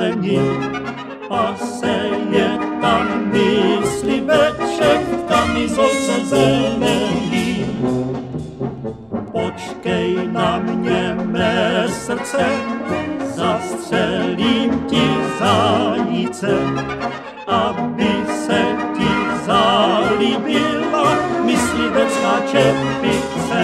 není a seje tam mysliveček v kamizolce zelený. Počkej na mě, mé srdce, zastřelím ti zajíce, aby se ti zalíbila myslivecká čepice.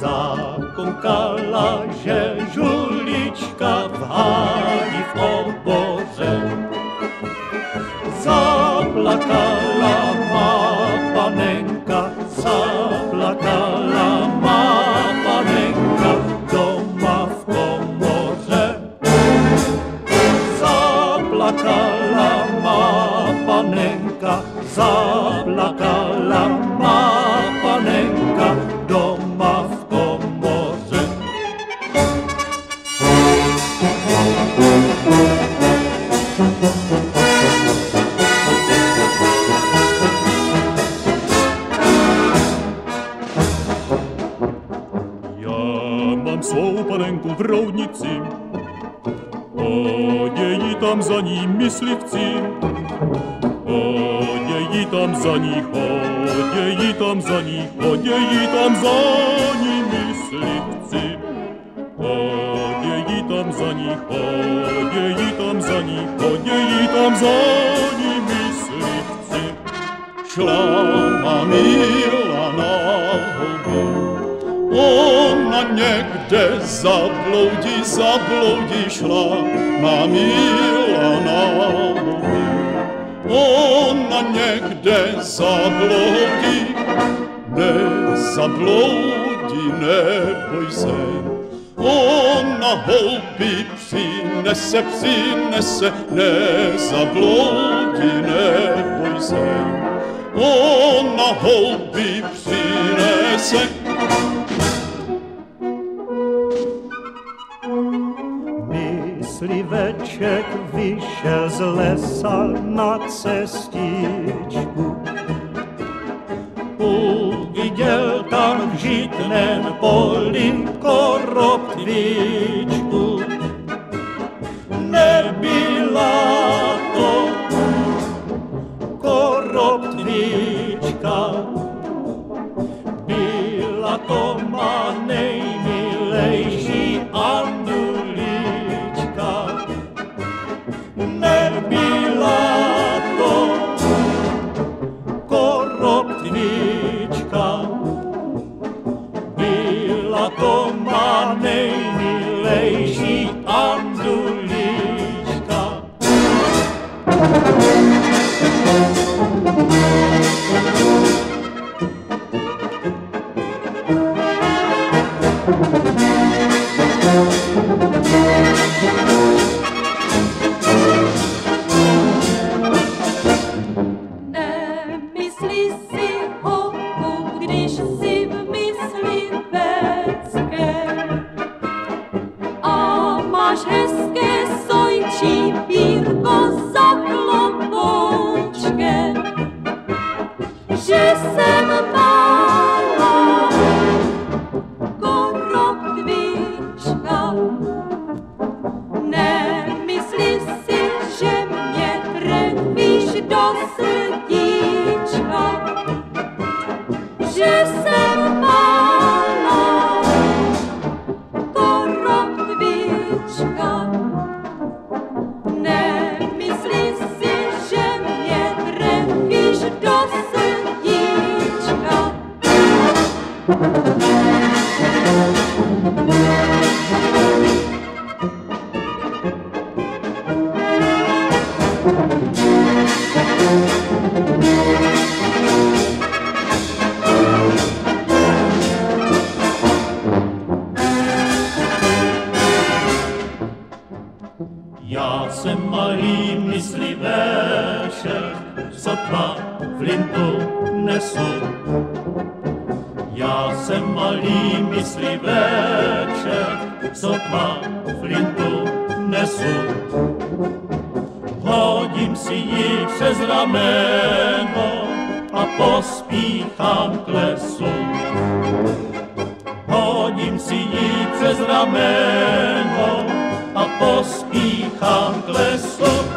Zakoukala, že žulička v háji v oboře. Zaplakala má panenka, zaplakala má panenka doma v komoře. Zaplakala má panenka, zaplakala má mám svou panenku v roudnici, Odějí tam za ní myslivci, odějí tam za ní, odějí tam za ní, odějí tam za ní myslivci. Odějí tam za ní, odějí tam za ní, odějí tam za ní myslivci. Mila někde zabloudí, zabloudí šla, má Milana. Ona někde zabloudí, nezabloudí, neboj se. Ona houby přinese, přinese, nezabloudí, neboj se. Ona houby přinese, Mysliveček vyšel z lesa na cestičku. Uviděl tam v žitném poli koroptvičku. Nebyla to koroptvička, to má Já jsem malý mysliveček, sotva flintu nesu. Já jsem malý mysliveček, sotva flintu nesu. Hodím si ji přes rameno a pospíchám k lesu. Hodím si ji přes rameno a pospíchám k lesu.